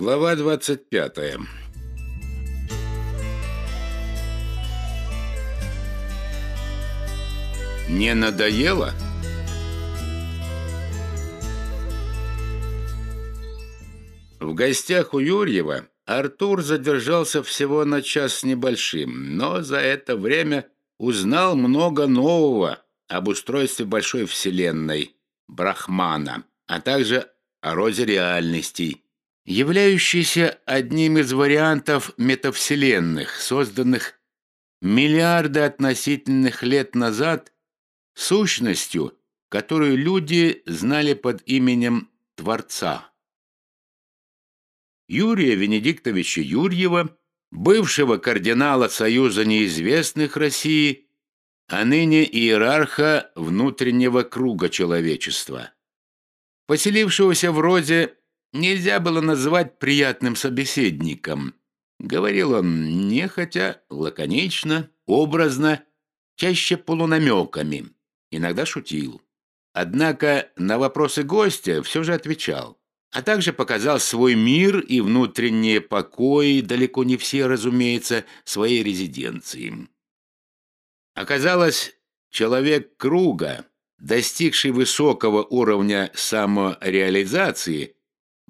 Глава 25. Не надоело? В гостях у Юрьева Артур задержался всего на час с небольшим, но за это время узнал много нового об устройстве большой вселенной Брахмана, а также о роде реальностей, являющейся одним из вариантов метавселенных, созданных миллиарды относительных лет назад сущностью, которую люди знали под именем Творца. Юрия Венедиктовича Юрьева, бывшего кардинала Союза неизвестных России, а ныне иерарха внутреннего круга человечества. Поселившегося в роде нельзя было назвать приятным собеседником. Говорил он нехотя, лаконично, образно, чаще полунамеками, иногда шутил. Однако на вопросы гостя все же отвечал, а также показал свой мир и внутренние покои, далеко не все, разумеется, своей резиденции. Оказалось, человек круга достигший высокого уровня самореализации,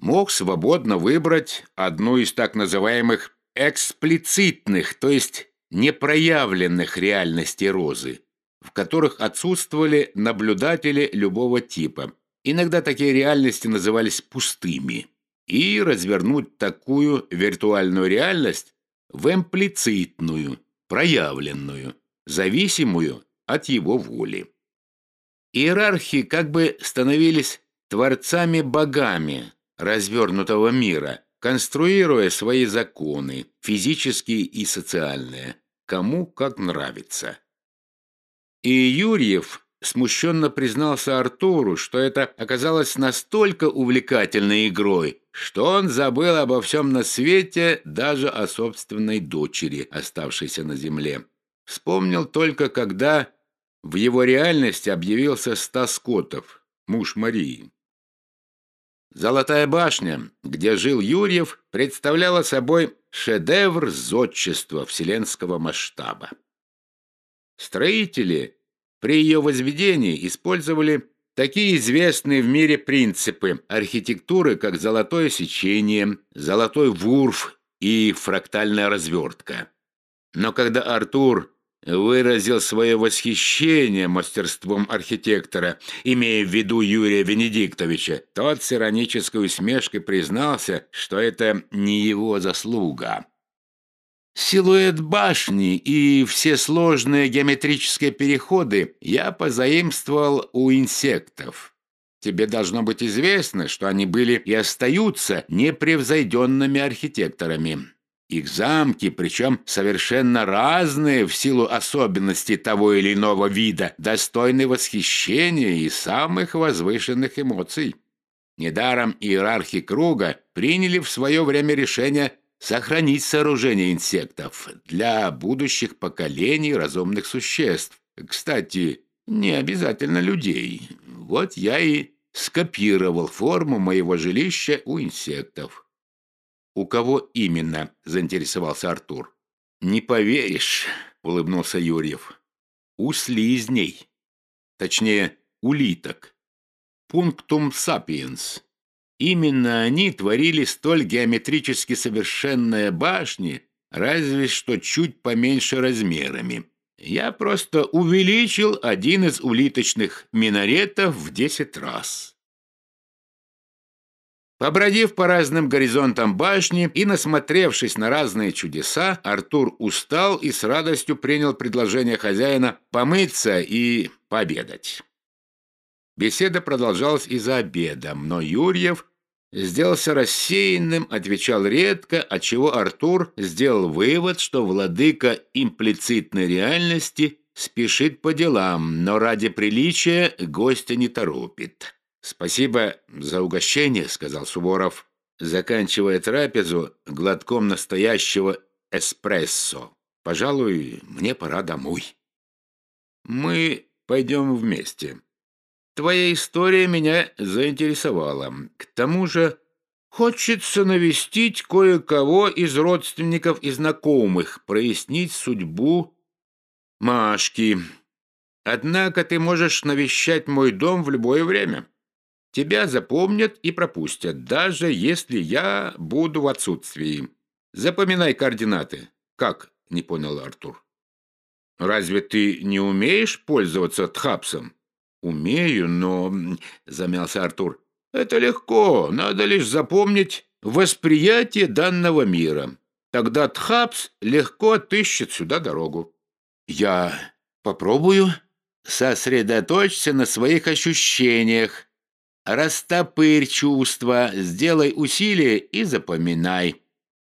мог свободно выбрать одну из так называемых эксплицитных, то есть непроявленных реальностей розы, в которых отсутствовали наблюдатели любого типа. Иногда такие реальности назывались пустыми. И развернуть такую виртуальную реальность в имплицитную, проявленную, зависимую от его воли. Иерархи как бы становились творцами-богами развернутого мира, конструируя свои законы, физические и социальные, кому как нравится. И Юрьев смущенно признался Артуру, что это оказалось настолько увлекательной игрой, что он забыл обо всем на свете, даже о собственной дочери, оставшейся на земле. Вспомнил только, когда в его реальности объявился Стас Котов, муж Марии. Золотая башня, где жил Юрьев, представляла собой шедевр зодчества вселенского масштаба. Строители при ее возведении использовали такие известные в мире принципы архитектуры, как золотое сечение, золотой вурф и фрактальная развертка. Но когда Артур выразил свое восхищение мастерством архитектора, имея в виду Юрия Венедиктовича. Тот с иронической усмешкой признался, что это не его заслуга. Силуэт башни и все сложные геометрические переходы я позаимствовал у инсектов. Тебе должно быть известно, что они были и остаются непревзойденными архитекторами. Их замки, причем совершенно разные в силу особенностей того или иного вида, достойны восхищения и самых возвышенных эмоций. Недаром иерархи круга приняли в свое время решение сохранить сооружение инсектов для будущих поколений разумных существ. Кстати, не обязательно людей. Вот я и скопировал форму моего жилища у инсектов. «У кого именно?» – заинтересовался Артур. «Не поверишь», – улыбнулся Юрьев. «У слизней. Точнее, улиток. Пунктум сапиенс. Именно они творили столь геометрически совершенные башни, разве что чуть поменьше размерами. Я просто увеличил один из улиточных минаретов в десять раз». Побродив по разным горизонтам башни и насмотревшись на разные чудеса, Артур устал и с радостью принял предложение хозяина помыться и пообедать. Беседа продолжалась и за обедом, но Юрьев сделался рассеянным, отвечал редко, отчего Артур сделал вывод, что владыка имплицитной реальности спешит по делам, но ради приличия гостя не торопит. «Спасибо за угощение», — сказал Суворов, заканчивая трапезу глотком настоящего эспрессо. «Пожалуй, мне пора домой». «Мы пойдем вместе. Твоя история меня заинтересовала. К тому же Хочется навестить кое-кого из родственников и знакомых, прояснить судьбу Машки. Однако ты можешь навещать мой дом в любое время. Тебя запомнят и пропустят, даже если я буду в отсутствии. Запоминай координаты. Как? Не понял Артур. Разве ты не умеешь пользоваться тхапсом? Умею, но... Замялся Артур. Это легко, надо лишь запомнить восприятие данного мира. Тогда тхапс легко отыщет сюда дорогу. Я попробую. Сосредоточься на своих ощущениях. Растопырь чувства, сделай усилие и запоминай.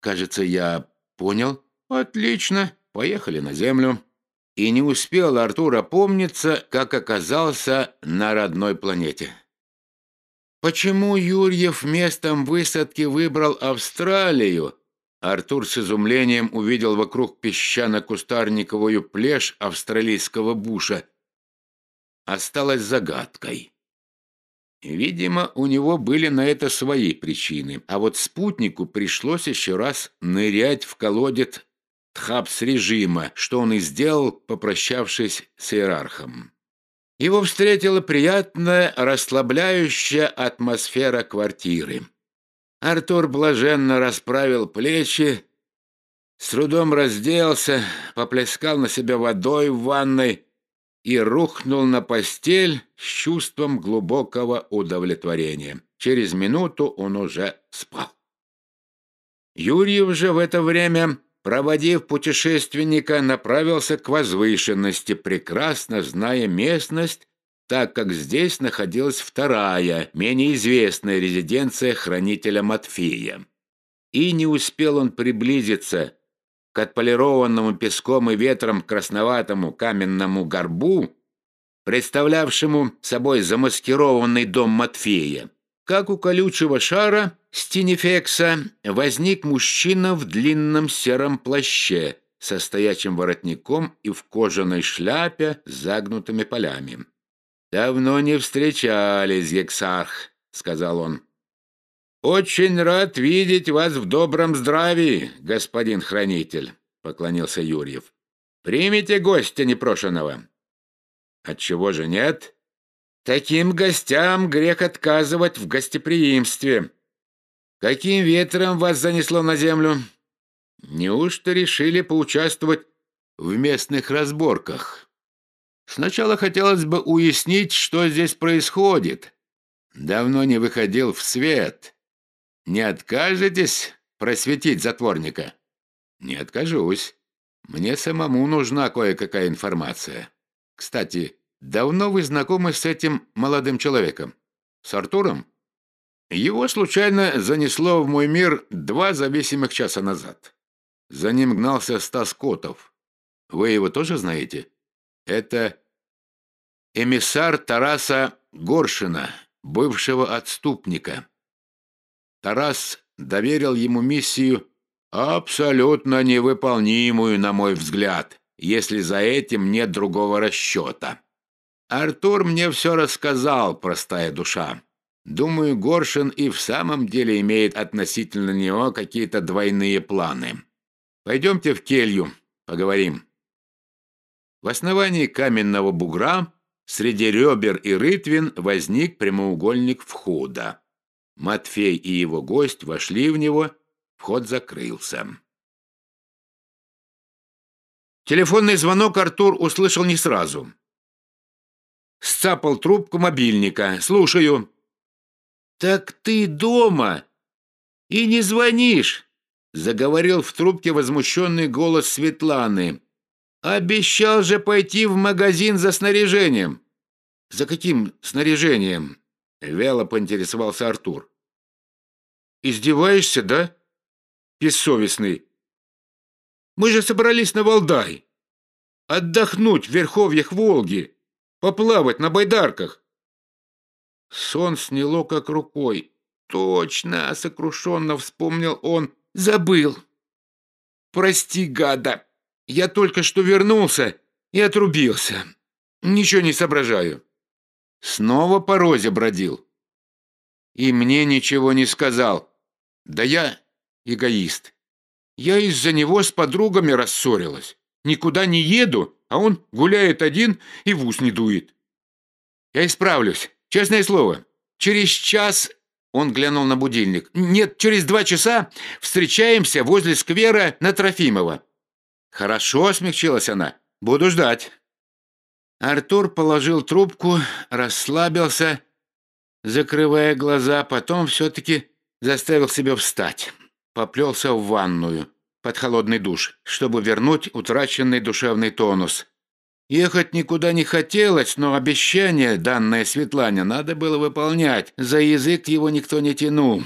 Кажется, я понял. Отлично, поехали на землю. И не успел Артур опомниться, как оказался на родной планете. Почему Юрьев местом высадки выбрал Австралию? Артур с изумлением увидел вокруг песчано-кустарниковую плешь австралийского буша. Осталось загадкой. Видимо, у него были на это свои причины, а вот спутнику пришлось еще раз нырять в колодец Тхапс-режима, что он и сделал, попрощавшись с иерархом. Его встретила приятная, расслабляющая атмосфера квартиры. Артур блаженно расправил плечи, с трудом разделся, поплескал на себя водой в ванной и рухнул на постель с чувством глубокого удовлетворения. Через минуту он уже спал. Юрьев же в это время, проводив путешественника, направился к возвышенности, прекрасно зная местность, так как здесь находилась вторая, менее известная резиденция хранителя Матфея. И не успел он приблизиться к отполированному песком и ветром красноватому каменному горбу, представлявшему собой замаскированный дом Матфея. Как у колючего шара стинефекса возник мужчина в длинном сером плаще со стоячим воротником и в кожаной шляпе с загнутыми полями. «Давно не встречались, Гексарх», — сказал он. «Очень рад видеть вас в добром здравии, господин хранитель», — поклонился Юрьев. «Примите гостя непрошенного». «Отчего же нет?» «Таким гостям грех отказывать в гостеприимстве. Каким ветром вас занесло на землю? Неужто решили поучаствовать в местных разборках? Сначала хотелось бы уяснить, что здесь происходит. Давно не выходил в свет». Не откажетесь просветить затворника? Не откажусь. Мне самому нужна кое-какая информация. Кстати, давно вы знакомы с этим молодым человеком? С Артуром? Его случайно занесло в мой мир два зависимых часа назад. За ним гнался Стас Котов. Вы его тоже знаете? Это эмиссар Тараса Горшина, бывшего отступника. Тарас доверил ему миссию, абсолютно невыполнимую, на мой взгляд, если за этим нет другого расчета. Артур мне все рассказал, простая душа. Думаю, Горшин и в самом деле имеет относительно него какие-то двойные планы. Пойдемте в келью, поговорим. В основании каменного бугра среди ребер и рытвин возник прямоугольник входа. Матфей и его гость вошли в него, вход закрылся. Телефонный звонок Артур услышал не сразу. Сцапал трубку мобильника. «Слушаю». «Так ты дома и не звонишь», — заговорил в трубке возмущенный голос Светланы. «Обещал же пойти в магазин за снаряжением». «За каким снаряжением?» Вяло поинтересовался Артур. «Издеваешься, да? Бессовестный. Мы же собрались на Валдай. Отдохнуть в верховьях Волги. Поплавать на байдарках». Сон сняло как рукой. «Точно!» — сокрушенно вспомнил он. «Забыл!» «Прости, гада! Я только что вернулся и отрубился. Ничего не соображаю». Снова по розе бродил. И мне ничего не сказал. Да я эгоист. Я из-за него с подругами рассорилась. Никуда не еду, а он гуляет один и в ус не дует. Я исправлюсь, честное слово. Через час он глянул на будильник. «Нет, через два часа встречаемся возле сквера на Трофимова». «Хорошо», — смягчилась она. «Буду ждать». Артур положил трубку, расслабился, закрывая глаза, потом все-таки заставил себя встать. Поплелся в ванную под холодный душ, чтобы вернуть утраченный душевный тонус. Ехать никуда не хотелось, но обещание, данное Светлане, надо было выполнять. За язык его никто не тянул.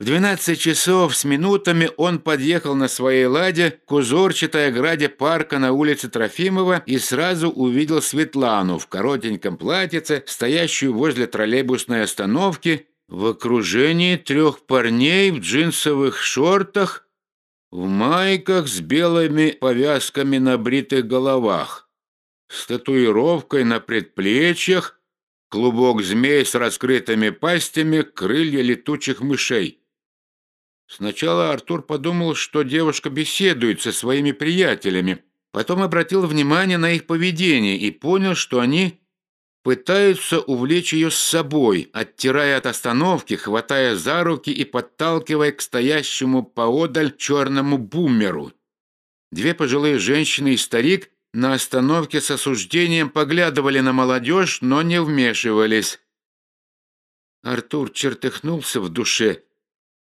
В 12 часов с минутами он подъехал на своей ладе к узорчатой ограде парка на улице Трофимова и сразу увидел Светлану в коротеньком платьице, стоящую возле троллейбусной остановки, в окружении трех парней в джинсовых шортах в майках с белыми повязками на бритых головах, с татуировкой на предплечьях, клубок змей с раскрытыми пастями, крылья летучих мышей. Сначала Артур подумал, что девушка беседует со своими приятелями, потом обратил внимание на их поведение и понял, что они пытаются увлечь ее с собой, оттирая от остановки, хватая за руки и подталкивая к стоящему поодаль черному бумеру. Две пожилые женщины и старик на остановке с осуждением поглядывали на молодежь, но не вмешивались. Артур чертыхнулся в душе,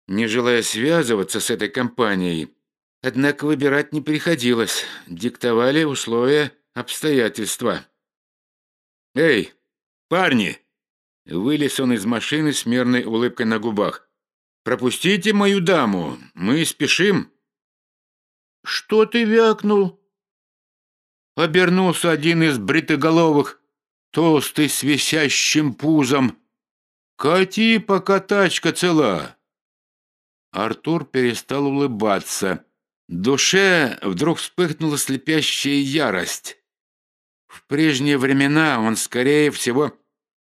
не желая связываться с этой компанией. Однако выбирать не приходилось, диктовали условия обстоятельства. «Эй, парни!» Вылез он из машины с мерной улыбкой на губах. «Пропустите мою даму, мы спешим». «Что ты вякнул?» Обернулся один из бритоголовых, толстый с висящим пузом. «Кати, пока тачка цела». Артур перестал улыбаться. В душе вдруг вспыхнула слепящая ярость. В прежние времена он, скорее всего,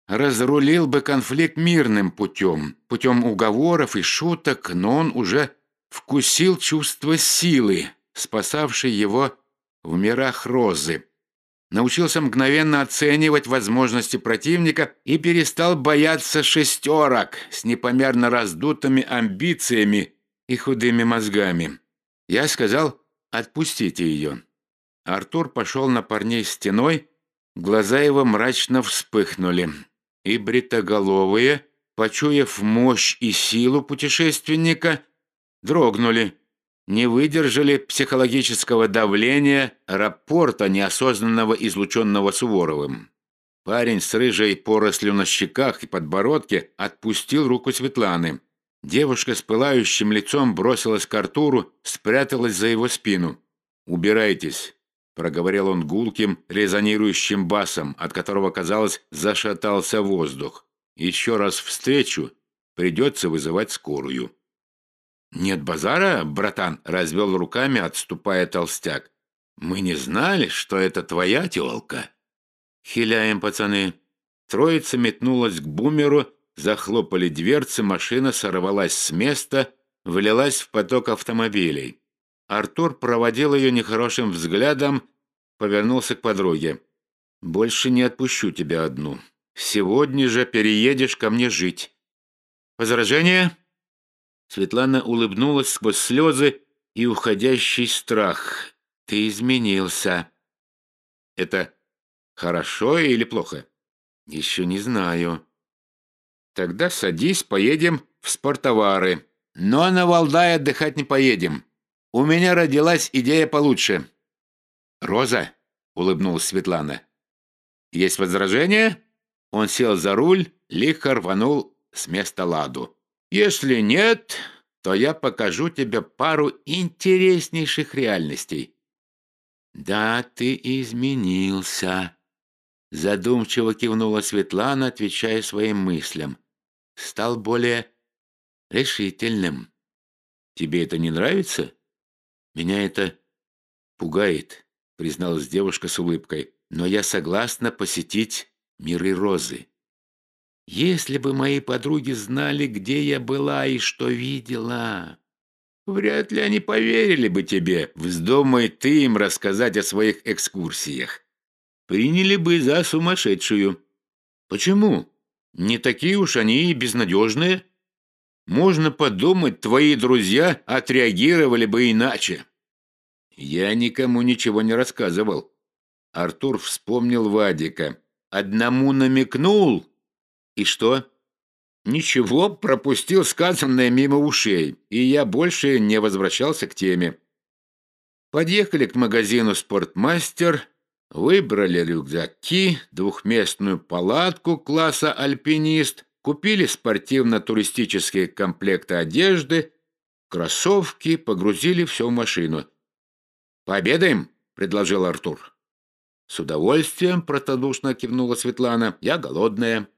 разрулил бы конфликт мирным путем, путем уговоров и шуток, но он уже вкусил чувство силы, спасавшей его в мирах розы. Научился мгновенно оценивать возможности противника и перестал бояться шестерок с непомерно раздутыми амбициями и худыми мозгами. Я сказал «отпустите ее». Артур пошел на парней стеной, глаза его мрачно вспыхнули. И бритоголовые, почуяв мощь и силу путешественника, дрогнули, не выдержали психологического давления рапорта, неосознанного излученного Суворовым. Парень с рыжей порослью на щеках и подбородке отпустил руку Светланы. Девушка с пылающим лицом бросилась к Артуру, спряталась за его спину. «Убирайтесь!» проговорил он гулким, резонирующим басом, от которого, казалось, зашатался воздух. «Еще раз встречу, придется вызывать скорую». «Нет базара, братан», — развел руками, отступая толстяк. «Мы не знали, что это твоя тёлка». «Хиляем, пацаны». Троица метнулась к бумеру, захлопали дверцы, машина сорвалась с места, влилась в поток автомобилей. Артур проводил ее нехорошим взглядом, повернулся к подруге. «Больше не отпущу тебя одну. Сегодня же переедешь ко мне жить». «Возражение?» Светлана улыбнулась сквозь слезы и уходящий страх. «Ты изменился». «Это хорошо или плохо?» «Еще не знаю». «Тогда садись, поедем в спортовары. Но на Валдай отдыхать не поедем. У меня родилась идея получше». «Роза?» — улыбнулась Светлана. «Есть возражение?» Он сел за руль, лихо рванул с места ладу. «Если нет, то я покажу тебе пару интереснейших реальностей». «Да, ты изменился», — задумчиво кивнула Светлана, отвечая своим мыслям. «Стал более решительным. Тебе это не нравится?» Меня это пугает, призналась девушка с улыбкой. Но я согласна посетить миры розы. Если бы мои подруги знали, где я была и что видела, вряд ли они поверили бы тебе, вздумай ты им рассказать о своих экскурсиях. Приняли бы за сумасшедшую. Почему? Не такие уж они и безнадежные. Можно подумать, твои друзья отреагировали бы иначе. Я никому ничего не рассказывал. Артур вспомнил Вадика. Одному намекнул. И что? Ничего, пропустил сказанное мимо ушей, и я больше не возвращался к теме. Подъехали к магазину «Спортмастер», выбрали рюкзаки, двухместную палатку класса «Альпинист», купили спортивно-туристические комплекты одежды, кроссовки, погрузили все в машину. «Пообедаем?» — предложил Артур. «С удовольствием», — протодушно кивнула Светлана. «Я голодная».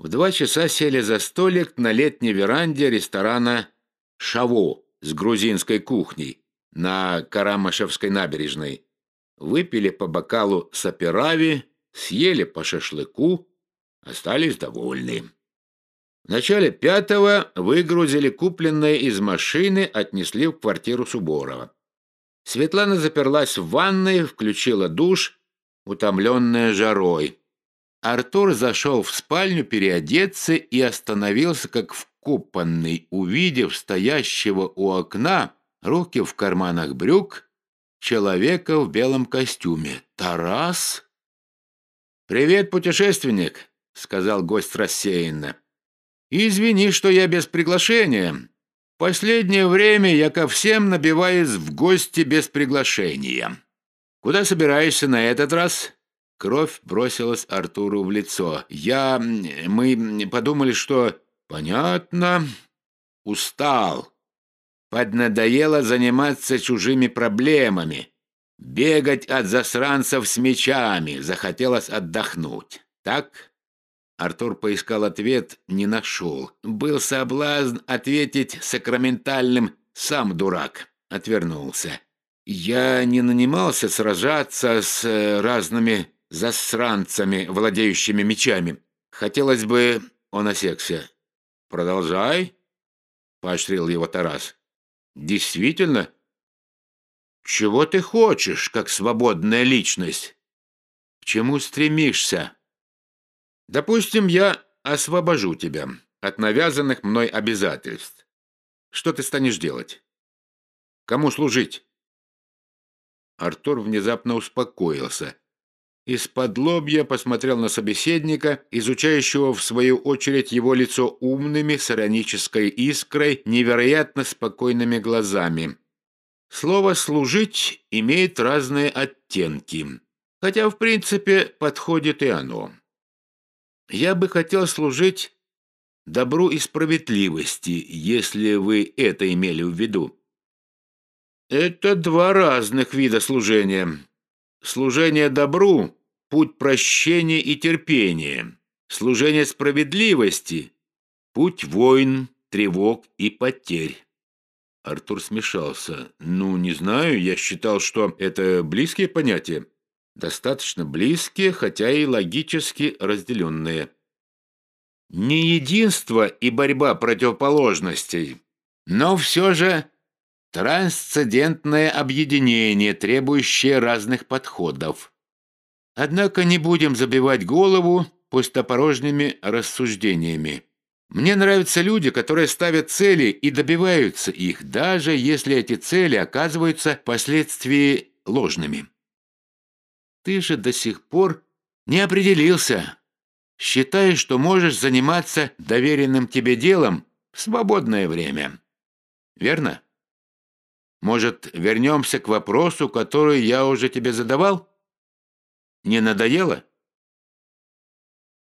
В два часа сели за столик на летней веранде ресторана «Шаво» с грузинской кухней на Карамашевской набережной. Выпили по бокалу саперави, съели по шашлыку, остались довольны. В начале пятого выгрузили купленное из машины, отнесли в квартиру Суборова. Светлана заперлась в ванной, включила душ, утомленная жарой. Артур зашел в спальню переодеться и остановился как вкопанный, увидев стоящего у окна, руки в карманах брюк, человека в белом костюме. «Тарас?» «Привет, путешественник!» — сказал гость рассеянно. «Извини, что я без приглашения. Последнее время я ко всем набиваюсь в гости без приглашения. Куда собираешься на этот раз?» Кровь бросилась Артуру в лицо. «Я... мы подумали, что...» «Понятно. Устал. Поднадоело заниматься чужими проблемами. Бегать от засранцев с мечами. Захотелось отдохнуть. Так?» Артур поискал ответ, не нашел. Был соблазн ответить сакраментальным «сам дурак». Отвернулся. «Я не нанимался сражаться с э, разными засранцами, владеющими мечами. Хотелось бы...» Он осекся. «Продолжай», — поощрил его Тарас. «Действительно? Чего ты хочешь, как свободная личность? К чему стремишься? Допустим, я освобожу тебя от навязанных мной обязательств. Что ты станешь делать? Кому служить?» Артур внезапно успокоился из-под лобья посмотрел на собеседника, изучающего в свою очередь его лицо умными, с иронической искрой, невероятно спокойными глазами. Слово «служить» имеет разные оттенки, хотя, в принципе, подходит и оно. Я бы хотел служить добру и справедливости, если вы это имели в виду. Это два разных вида служения. Служение добру – путь прощения и терпения. Служение справедливости – путь войн, тревог и потерь. Артур смешался. «Ну, не знаю, я считал, что это близкие понятия. Достаточно близкие, хотя и логически разделенные. Не единство и борьба противоположностей, но все же Трансцендентное объединение, требующее разных подходов. Однако не будем забивать голову пустопорожними рассуждениями. Мне нравятся люди, которые ставят цели и добиваются их, даже если эти цели оказываются впоследствии ложными. Ты же до сих пор не определился. Считаешь, что можешь заниматься доверенным тебе делом в свободное время. Верно? Может, вернемся к вопросу, который я уже тебе задавал? Не надоело?»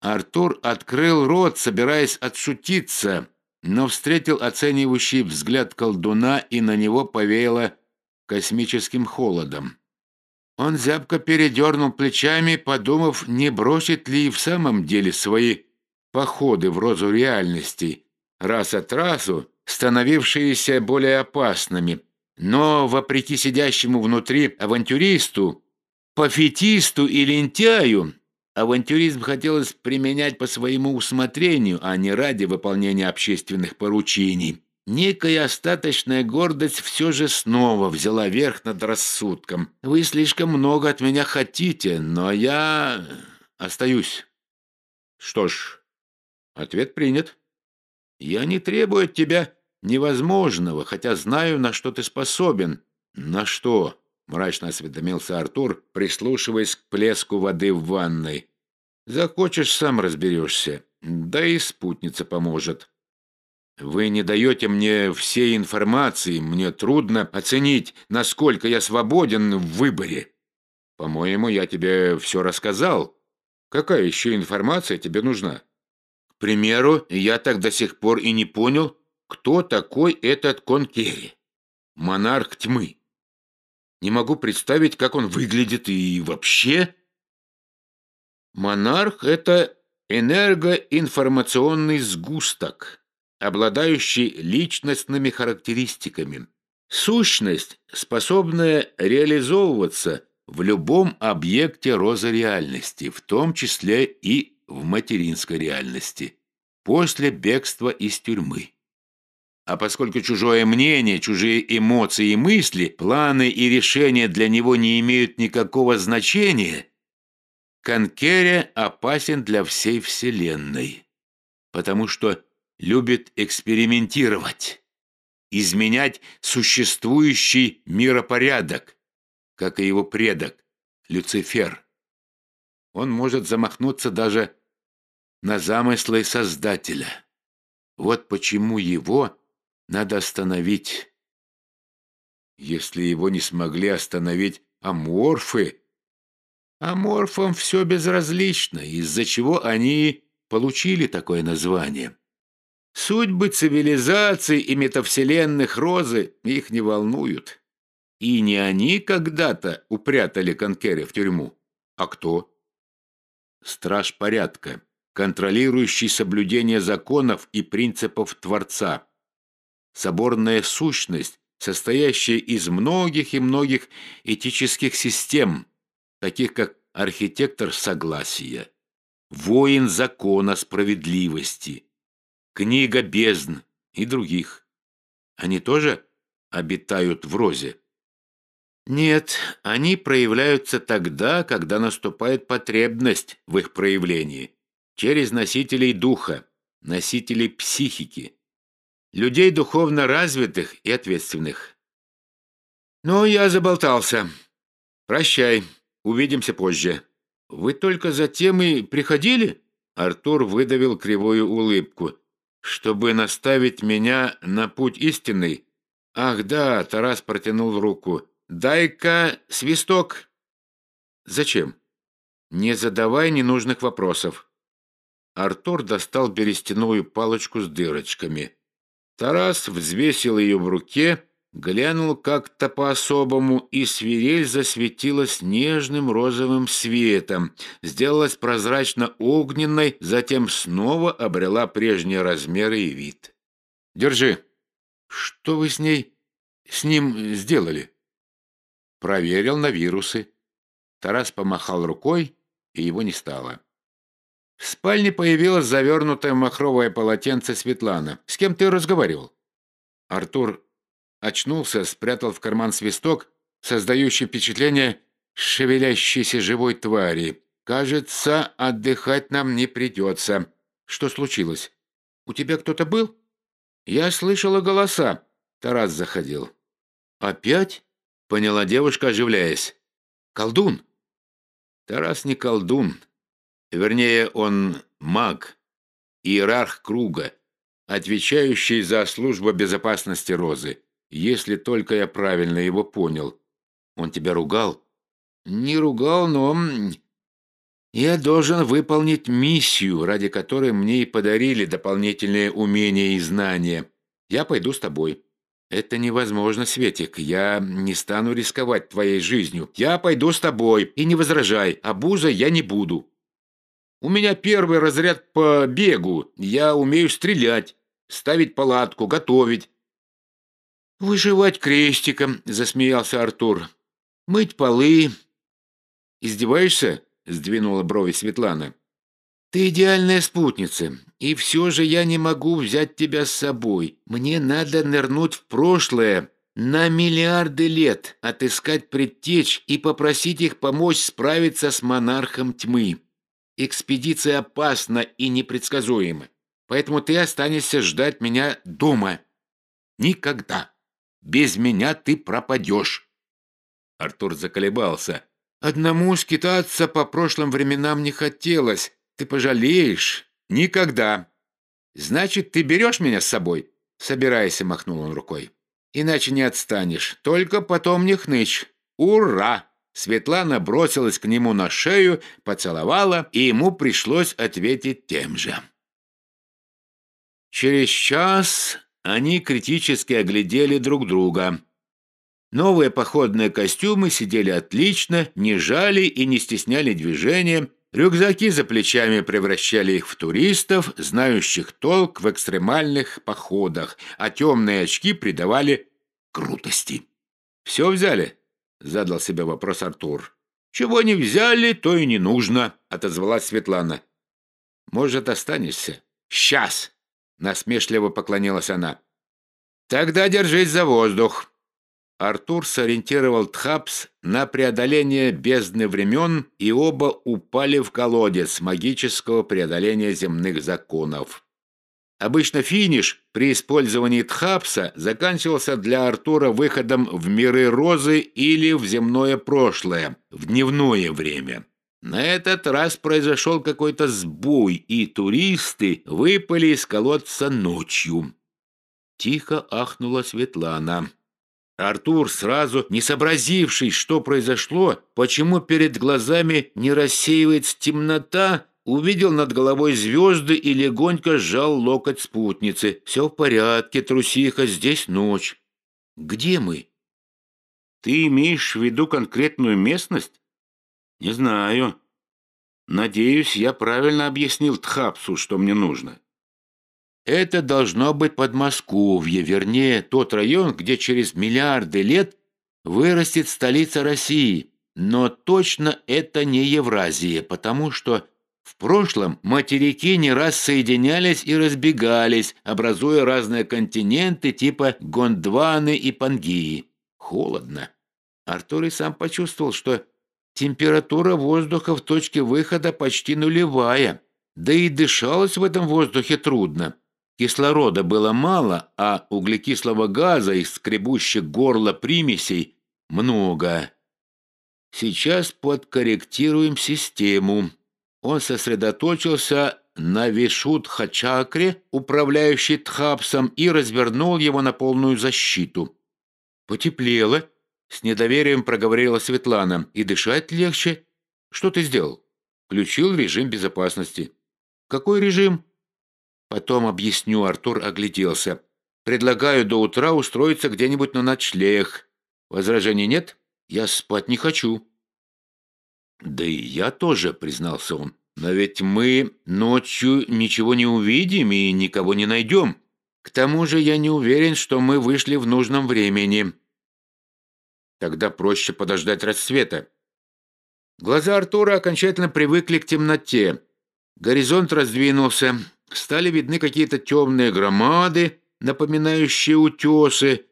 Артур открыл рот, собираясь отшутиться, но встретил оценивающий взгляд колдуна, и на него повеяло космическим холодом. Он зябко передернул плечами, подумав, не бросит ли и в самом деле свои походы в розу реальности, раз от разу становившиеся более опасными, но, вопреки сидящему внутри авантюристу, пофетисту и лентяю, авантюризм хотелось применять по своему усмотрению, а не ради выполнения общественных поручений. Некая остаточная гордость все же снова взяла верх над рассудком. «Вы слишком много от меня хотите, но я остаюсь». «Что ж, ответ принят. Я не требую от тебя невозможного, хотя знаю, на что ты способен». «На что?» — мрачно осведомился Артур, прислушиваясь к плеску воды в ванной. «Захочешь, сам разберешься. Да и спутница поможет». «Вы не даете мне всей информации, мне трудно оценить, насколько я свободен в выборе. По-моему, я тебе все рассказал. Какая еще информация тебе нужна?» «К примеру, я так до сих пор и не понял, кто такой этот Конкери, монарх тьмы. Не могу представить, как он выглядит и вообще...» «Монарх — это энергоинформационный сгусток» обладающий личностными характеристиками. Сущность, способная реализовываться в любом объекте розы реальности, в том числе и в материнской реальности, после бегства из тюрьмы. А поскольку чужое мнение, чужие эмоции и мысли, планы и решения для него не имеют никакого значения, Конкере опасен для всей Вселенной, потому что любит экспериментировать, изменять существующий миропорядок, как и его предок, Люцифер. Он может замахнуться даже на замыслы Создателя. Вот почему его надо остановить. Если его не смогли остановить аморфы, аморфам все безразлично, из-за чего они получили такое название. Судьбы цивилизаций и метавселенных Розы их не волнуют. И не они когда-то упрятали Конкере в тюрьму. А кто? Страж порядка, контролирующий соблюдение законов и принципов Творца. Соборная сущность, состоящая из многих и многих этических систем, таких как архитектор согласия, воин закона справедливости, книга бездн и других. Они тоже обитают в розе? Нет, они проявляются тогда, когда наступает потребность в их проявлении, через носителей духа, носителей психики, людей духовно развитых и ответственных. Ну, я заболтался. Прощай, увидимся позже. Вы только затем и приходили? Артур выдавил кривую улыбку чтобы наставить меня на путь истинный? Ах да, Тарас протянул руку. Дай-ка свисток. Зачем? Не задавай ненужных вопросов. Артур достал берестяную палочку с дырочками. Тарас взвесил ее в руке глянул как-то по-особому, и свирель засветилась нежным розовым светом, сделалась прозрачно-огненной, затем снова обрела прежние размеры и вид. «Держи. Что вы с ней... с ним сделали?» Проверил на вирусы. Тарас помахал рукой, и его не стало. В спальне появилась завернутое махровое полотенце Светлана. «С кем ты разговаривал?» Артур Очнулся, спрятал в карман свисток, создающий впечатление шевелящейся живой твари. «Кажется, отдыхать нам не придется. Что случилось? У тебя кто-то был?» «Я слышала голоса». Тарас заходил. «Опять?» — поняла девушка, оживляясь. «Колдун?» Тарас не колдун. Вернее, он маг, иерарх круга, отвечающий за службу безопасности Розы. Если только я правильно его понял. Он тебя ругал? Не ругал, но... Я должен выполнить миссию, ради которой мне и подарили дополнительные умения и знания. Я пойду с тобой. Это невозможно, Светик. Я не стану рисковать твоей жизнью. Я пойду с тобой. И не возражай, а буза я не буду. У меня первый разряд по бегу. Я умею стрелять, ставить палатку, готовить. «Выживать крестиком», — засмеялся Артур. «Мыть полы». «Издеваешься? — сдвинула брови Светлана. «Ты идеальная спутница, и все же я не могу взять тебя с собой. Мне надо нырнуть в прошлое, на миллиарды лет отыскать предтеч и попросить их помочь справиться с монархом тьмы. Экспедиция опасна и непредсказуема, поэтому ты останешься ждать меня дома. Никогда. Без меня ты пропадешь. Артур заколебался. Одному скитаться по прошлым временам не хотелось. Ты пожалеешь? Никогда. Значит, ты берешь меня с собой? Собирайся, махнул он рукой. Иначе не отстанешь. Только потом не хнычь. Ура! Светлана бросилась к нему на шею, поцеловала, и ему пришлось ответить тем же. Через час они критически оглядели друг друга. Новые походные костюмы сидели отлично, не жали и не стесняли движения, рюкзаки за плечами превращали их в туристов, знающих толк в экстремальных походах, а темные очки придавали крутости. «Все взяли?» — задал себе вопрос Артур. «Чего не взяли, то и не нужно», — отозвалась Светлана. «Может, останешься?» «Сейчас!» — насмешливо поклонилась она. «Тогда держись за воздух». Артур сориентировал Тхапс на преодоление бездны времен, и оба упали в колодец магического преодоления земных законов. Обычно финиш при использовании Тхапса заканчивался для Артура выходом в миры розы или в земное прошлое, в дневное время. На этот раз произошел какой-то сбой, и туристы выпали из колодца ночью. Тихо ахнула Светлана. Артур, сразу не сообразивший, что произошло, почему перед глазами не рассеивается темнота, увидел над головой звезды и легонько сжал локоть спутницы. «Все в порядке, трусиха, здесь ночь». «Где мы?» «Ты имеешь в виду конкретную местность?» «Не знаю. Надеюсь, я правильно объяснил Тхапсу, что мне нужно». Это должно быть Подмосковье, вернее, тот район, где через миллиарды лет вырастет столица России. Но точно это не Евразия, потому что в прошлом материки не раз соединялись и разбегались, образуя разные континенты типа Гондваны и Пангии. Холодно. Артур и сам почувствовал, что температура воздуха в точке выхода почти нулевая, да и дышалось в этом воздухе трудно. Кислорода было мало, а углекислого газа из скребущих горло примесей много. Сейчас подкорректируем систему. Он сосредоточился на Вишудха-чакре, управляющей Тхапсом, и развернул его на полную защиту. «Потеплело», — с недоверием проговорила Светлана, — «и дышать легче. Что ты сделал?» «Включил режим безопасности». «Какой режим?» Потом объясню, Артур огляделся. Предлагаю до утра устроиться где-нибудь на ночлег. Возражений нет? Я спать не хочу. Да и я тоже, признался он. Но ведь мы ночью ничего не увидим и никого не найдем. К тому же я не уверен, что мы вышли в нужном времени. Тогда проще подождать рассвета. Глаза Артура окончательно привыкли к темноте. Горизонт раздвинулся, стали видны какие-то темные громады, напоминающие утесы,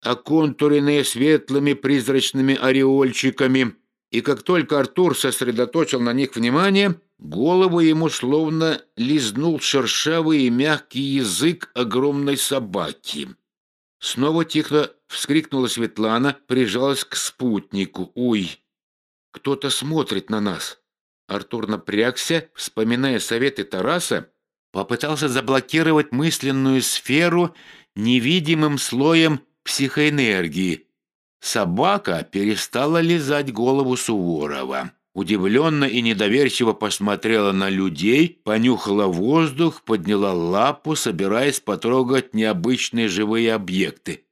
оконтуренные светлыми призрачными ореольчиками, и как только Артур сосредоточил на них внимание, голову ему словно лизнул шершавый и мягкий язык огромной собаки. Снова тихо вскрикнула Светлана, прижалась к спутнику. «Ой, кто-то смотрит на нас!» Артур напрягся, вспоминая советы Тараса, попытался заблокировать мысленную сферу невидимым слоем психоэнергии. Собака перестала лизать голову Суворова. Удивленно и недоверчиво посмотрела на людей, понюхала воздух, подняла лапу, собираясь потрогать необычные живые объекты.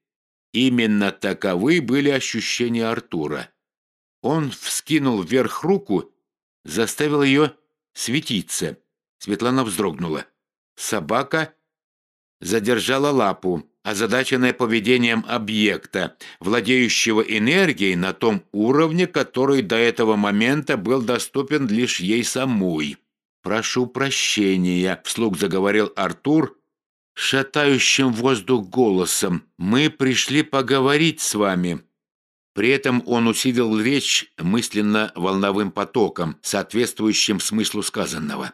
Именно таковы были ощущения Артура. Он вскинул вверх руку, заставил ее светиться. Светлана вздрогнула. Собака задержала лапу. Озадаченная поведением объекта, владеющего энергией на том уровне, который до этого момента был доступен лишь ей самой. «Прошу прощения», — вслух заговорил Артур, шатающим воздух голосом. «Мы пришли поговорить с вами». При этом он усилил речь мысленно волновым потоком, соответствующим смыслу сказанного.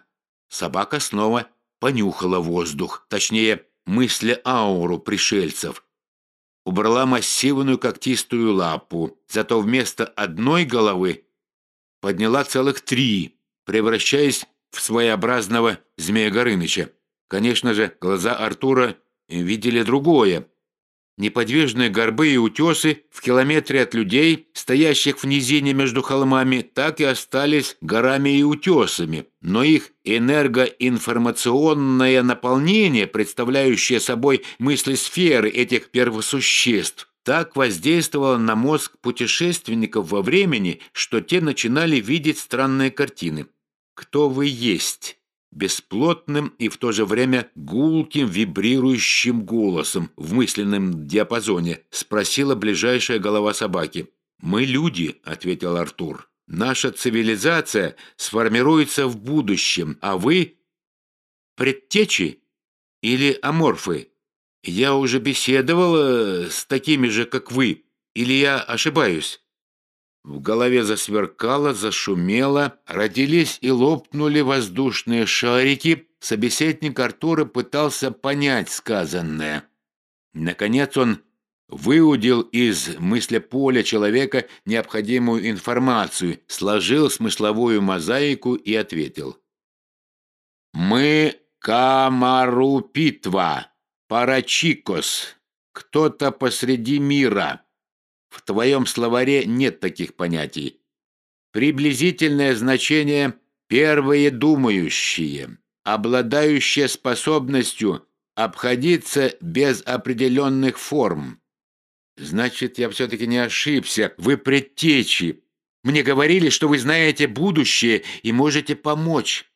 Собака снова понюхала воздух, точнее, мысли-ауру пришельцев. Убрала массивную когтистую лапу, зато вместо одной головы подняла целых три, превращаясь в своеобразного Змея Горыныча. Конечно же, глаза Артура видели другое. Неподвижные горбы и утесы в километре от людей, стоящих в низине между холмами, так и остались горами и утесами, но их энергоинформационное наполнение, представляющее собой мысли сферы этих первосуществ, так воздействовало на мозг путешественников во времени, что те начинали видеть странные картины. «Кто вы есть?» Бесплотным и в то же время гулким вибрирующим голосом в мысленном диапазоне спросила ближайшая голова собаки. «Мы люди», — ответил Артур. «Наша цивилизация сформируется в будущем, а вы — предтечи или аморфы? Я уже беседовала с такими же, как вы, или я ошибаюсь?» В голове засверкало, зашумело, родились и лопнули воздушные шарики. Собеседник Артура пытался понять сказанное. Наконец он выудил из мыслеполя человека необходимую информацию, сложил смысловую мозаику и ответил. «Мы Камарупитва, Парачикос, кто-то посреди мира». В твоем словаре нет таких понятий. Приблизительное значение «первые думающие», обладающие способностью обходиться без определенных форм. Значит, я все-таки не ошибся. Вы предтечи. Мне говорили, что вы знаете будущее и можете помочь.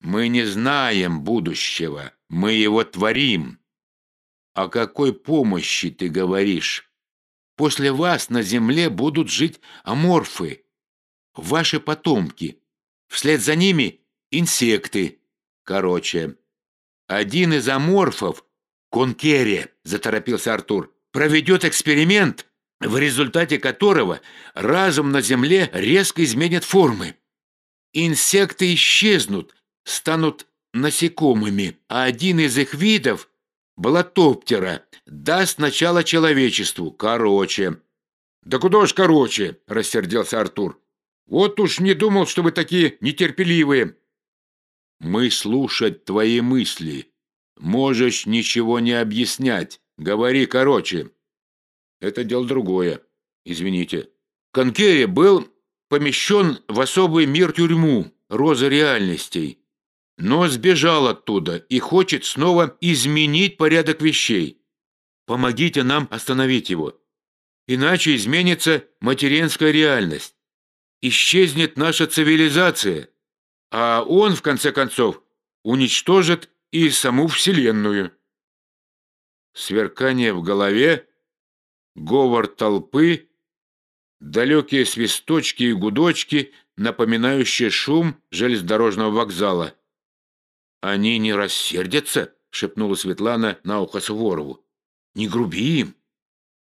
Мы не знаем будущего. Мы его творим. О какой помощи ты говоришь? После вас на земле будут жить аморфы, ваши потомки. Вслед за ними инсекты. Короче, один из аморфов, Конкере, заторопился Артур, проведет эксперимент, в результате которого разум на земле резко изменит формы. Инсекты исчезнут, станут насекомыми, а один из их видов Блатоптера даст начало человечеству. Короче. Да куда ж короче, рассердился Артур. Вот уж не думал, что вы такие нетерпеливые. Мы слушать твои мысли. Можешь ничего не объяснять. Говори короче. Это дело другое. Извините. Конкере был помещен в особый мир-тюрьму, роза реальностей но сбежал оттуда и хочет снова изменить порядок вещей. Помогите нам остановить его. Иначе изменится материнская реальность. Исчезнет наша цивилизация, а он, в конце концов, уничтожит и саму Вселенную. Сверкание в голове, говор толпы, далекие свисточки и гудочки, напоминающие шум железнодорожного вокзала – «Они не рассердятся?» — шепнула Светлана на ухо Суворову. «Не груби им!»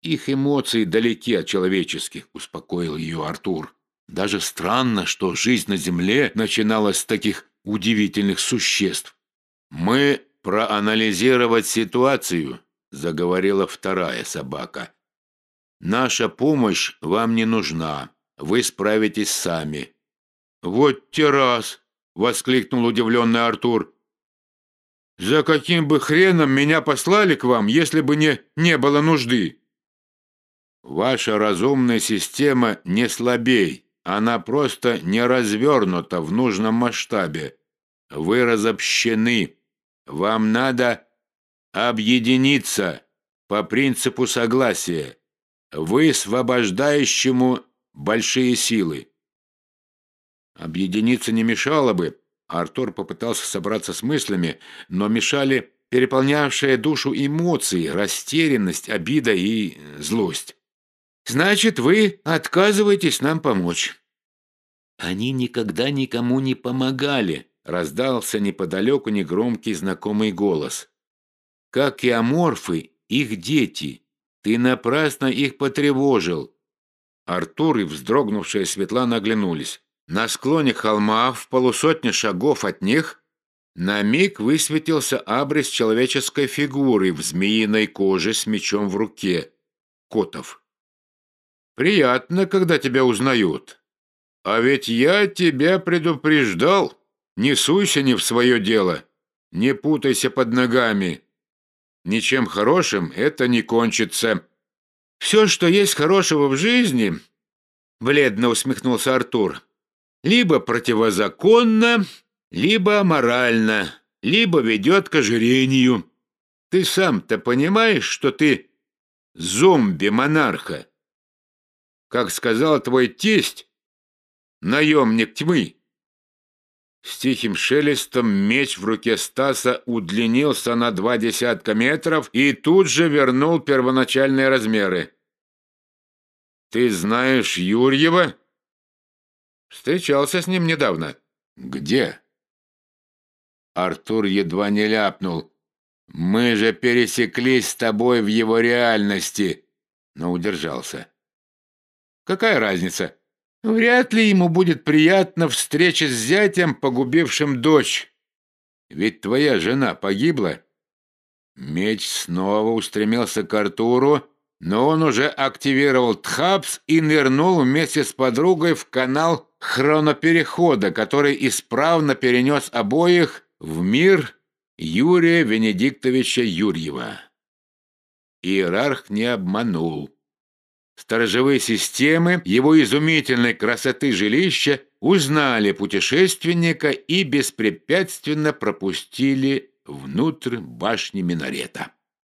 «Их эмоции далеки от человеческих», — успокоил ее Артур. «Даже странно, что жизнь на Земле начиналась с таких удивительных существ». «Мы проанализировать ситуацию», — заговорила вторая собака. «Наша помощь вам не нужна. Вы справитесь сами». «Вот те раз!» — воскликнул удивленный Артур. За каким бы хреном меня послали к вам, если бы не, не было нужды? Ваша разумная система не слабей, она просто не развернута в нужном масштабе. Вы разобщены. Вам надо объединиться по принципу согласия. Вы освобождающему большие силы. Объединиться не мешало бы, Артур попытался собраться с мыслями, но мешали переполнявшие душу эмоции, растерянность, обида и злость. «Значит, вы отказываетесь нам помочь». «Они никогда никому не помогали», — раздался неподалеку негромкий знакомый голос. «Как и аморфы, их дети. Ты напрасно их потревожил». Артур и вздрогнувшая Светлана оглянулись. На склоне холма, в полусотне шагов от них, на миг высветился абрис человеческой фигуры в змеиной коже с мечом в руке. Котов. «Приятно, когда тебя узнают. А ведь я тебя предупреждал. Не суйся не в свое дело. Не путайся под ногами. Ничем хорошим это не кончится». «Все, что есть хорошего в жизни», — бледно усмехнулся Артур, либо противозаконно, либо морально, либо ведет к ожирению. Ты сам-то понимаешь, что ты зомби-монарха? Как сказал твой тесть, наемник тьмы. С тихим шелестом меч в руке Стаса удлинился на два десятка метров и тут же вернул первоначальные размеры. «Ты знаешь Юрьева?» Встречался с ним недавно. Где? Артур едва не ляпнул. Мы же пересеклись с тобой в его реальности, но удержался. Какая разница? Вряд ли ему будет приятна встреча с зятем, погубившим дочь. Ведь твоя жена погибла. Меч снова устремился к Артуру, но он уже активировал Тхапс и нырнул вместе с подругой в канал хроноперехода, который исправно перенес обоих в мир Юрия Венедиктовича Юрьева. Иерарх не обманул. Сторожевые системы его изумительной красоты жилища узнали путешественника и беспрепятственно пропустили внутрь башни минарета.